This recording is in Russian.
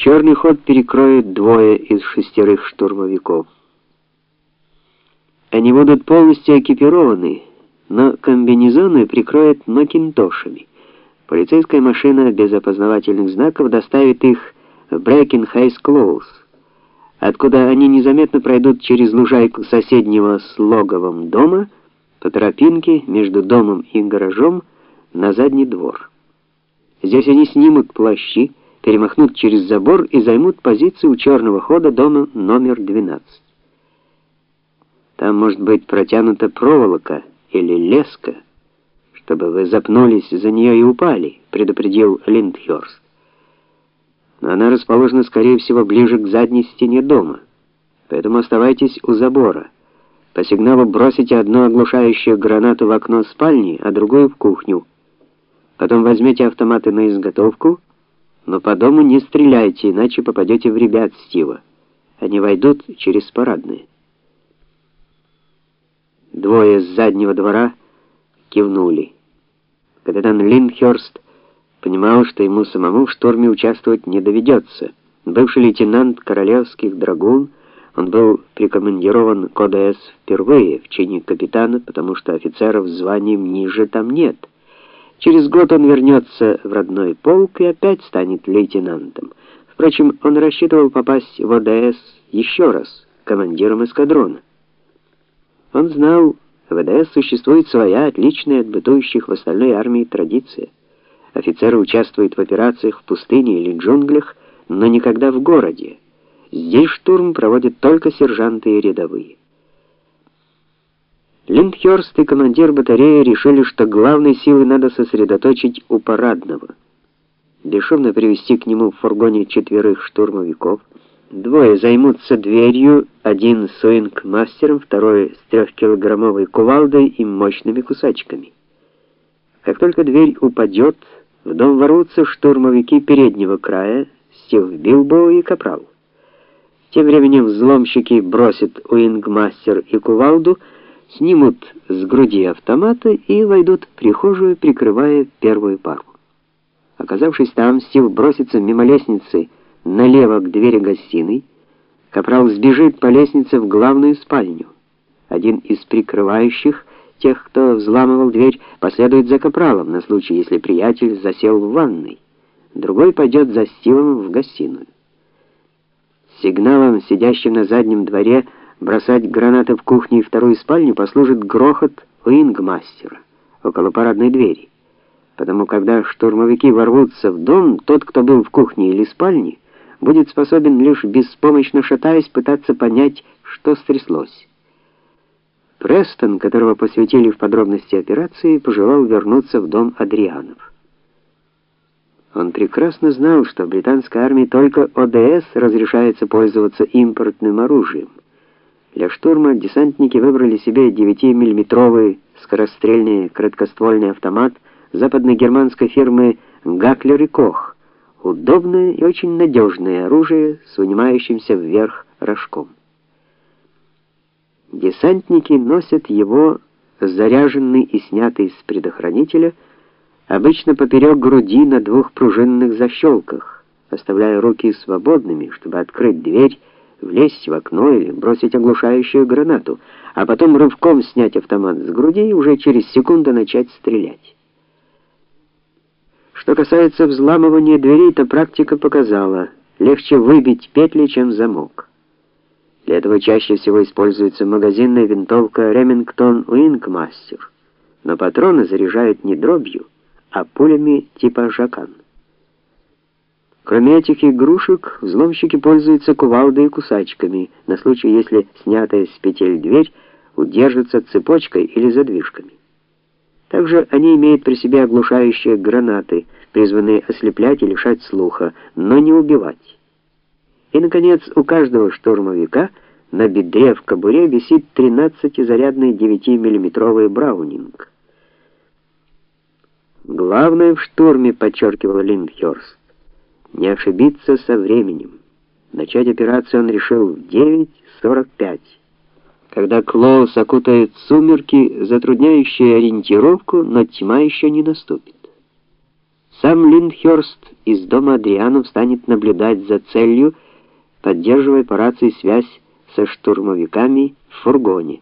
Черный ход перекроют двое из шестерых штурмовиков. Они будут полностью экипированы, но комбинезоны прикроют макинтошами. Полицейская машина без опознавательных знаков доставит их в Брекенхайс-Клоуз, откуда они незаметно пройдут через лужайку соседнего с логовом дома по тропинке между домом и гаражом на задний двор. Здесь они снимут плащи, перемахнут через забор и займут позицию у черного хода дома номер 12. Там может быть протянута проволока или леска, чтобы вы запнулись за нее и упали, предупредил Линдхёрст. Но она расположена, скорее всего, ближе к задней стене дома. Поэтому оставайтесь у забора. По сигналу бросите одну оглушающую гранату в окно спальни, а другую в кухню. Потом возьмете автоматы на изготовку, но по дому не стреляйте, иначе попадете в ребят Стива. Они войдут через парадные. Двое с заднего двора кивнули. Капитан Линдхёрст понимал, что ему самому в штурме участвовать не доведется. Бывший лейтенант королевских драгун, он был прикомандирован к ОДС впервые в чине капитана, потому что офицеров званием ниже там нет. Через год он вернется в родной полк и опять станет лейтенантом. Впрочем, он рассчитывал попасть в ОДС еще раз, командиром эскадрона. Он знал, в ОДС существует своя, отличная от бытующих в остальной армии традиция. Офицеры участвуют в операциях в пустыне или джунглях, но никогда в городе. Здесь штурм проводят только сержанты и рядовые. Линдхёрст и командир батареи решили, что главной силы надо сосредоточить у парадного. Бесшумно привести к нему в фургоне четверых штурмовиков. Двое займутся дверью, один с уинг-мастером, второй с трехкилограммовой кувалдой и мощными кусачками. Как только дверь упадет, в дом ворвутся штурмовики переднего края, Стив Билбо и Капрал. Тем временем взломщики бросят уинг-мастер и кувалду, снимут с груди автоматы и войдут в прихожую, прикрывая первую пару. Оказавшись там, Стив бросится мимо лестницы налево к двери гостиной. Капрал сбежит по лестнице в главную спальню. Один из прикрывающих, тех, кто взламывал дверь, последует за капралом на случай, если приятель засел в ванной. Другой пойдет за Стивом в гостиную. Сигналом сидящим на заднем дворе Бросать гранаты в кухню и вторую спальню послужит грохот уингмастера около парадной двери. Потому когда штурмовики ворвутся в дом, тот, кто был в кухне или спальне, будет способен лишь беспомощно шатаясь пытаться понять, что стряслось. Престон, которого посвятили в подробности операции, пожелал вернуться в дом Адрианов. Он прекрасно знал, что в британской армии только ОДС разрешается пользоваться импортным оружием. Для штурма десантники выбрали себе 9-миллиметровый скорострельный краткоствольный автомат западной германской фирмы Гаклер и Кох. Удобное и очень надежное оружие с вынимающимся вверх рожком. Десантники носят его заряженный и снятый с предохранителя, обычно поперек груди на двух пружинных защелках, оставляя руки свободными, чтобы открыть дверь влезть в окно или бросить оглушающую гранату, а потом рывком снять автомат с груди и уже через секунду начать стрелять. Что касается взламывания дверей, то практика показала, легче выбить петли, чем замок. Для этого чаще всего используется магазинная винтовка Remington Wingmaster, но патроны заряжают не дробью, а пулями типа Жакан. Кроме этих игрушек, взломщики пользуются кувалдой и кусачками, на случай, если снятая с петель дверь удержится цепочкой или задвижками. Также они имеют при себе оглушающие гранаты, призванные ослеплять и лишать слуха, но не убивать. И наконец, у каждого штурмовика на бедре в кобуре висит 13-зарядный 9-миллиметровый браунинг. Главное в штурме, подчеркивал Линдхёрст, не ошибиться со временем. Начать операцию он решил в 9:45. Когда Клоус окутает сумерки, затрудняющие ориентировку, но тьма еще не наступит. Сам Линдхёрст из дома Адрианов станет наблюдать за целью, поддерживая по рации связь со штурмовиками в фургоне.